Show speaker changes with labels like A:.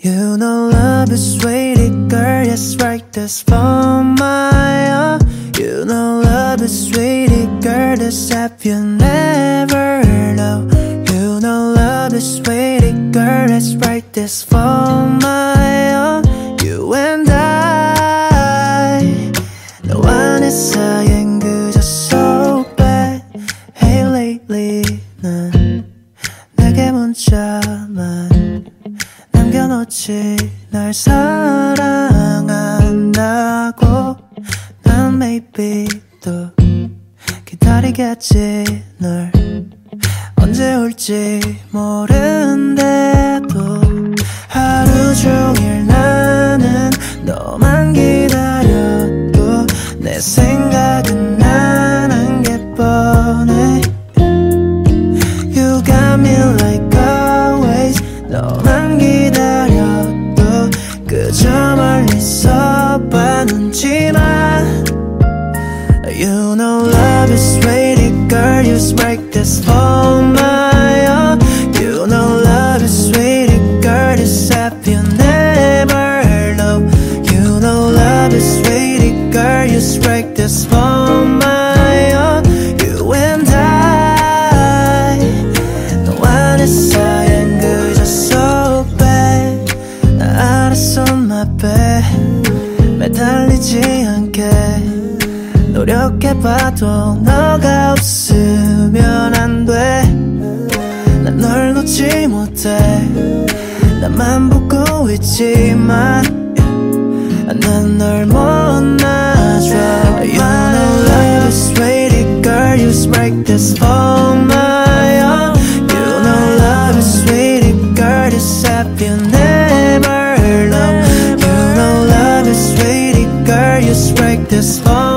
A: You know love is sweetie girl, yes right this for my own. You know love is sweetie girl, this have you never know. You know love is sweetie girl, yes right this for 남겨놓지 날 사랑한다고. 난 maybe 또 기다리겠지 널. 언제 올지 모른대 멀리서 봐 눈치만 You know love is sweetie girl You break this for my own You know love is sweetie girl This happy you never know You know love is sweetie girl You break this for my own You and I 너와 내 사이엔 그저 so bad 나 알았어 my bad 매 달리지 않게 노력해봐도 너가 없으면 안돼난 널 놓지 못해. 나만 보고 있지만 난 널못놔 this love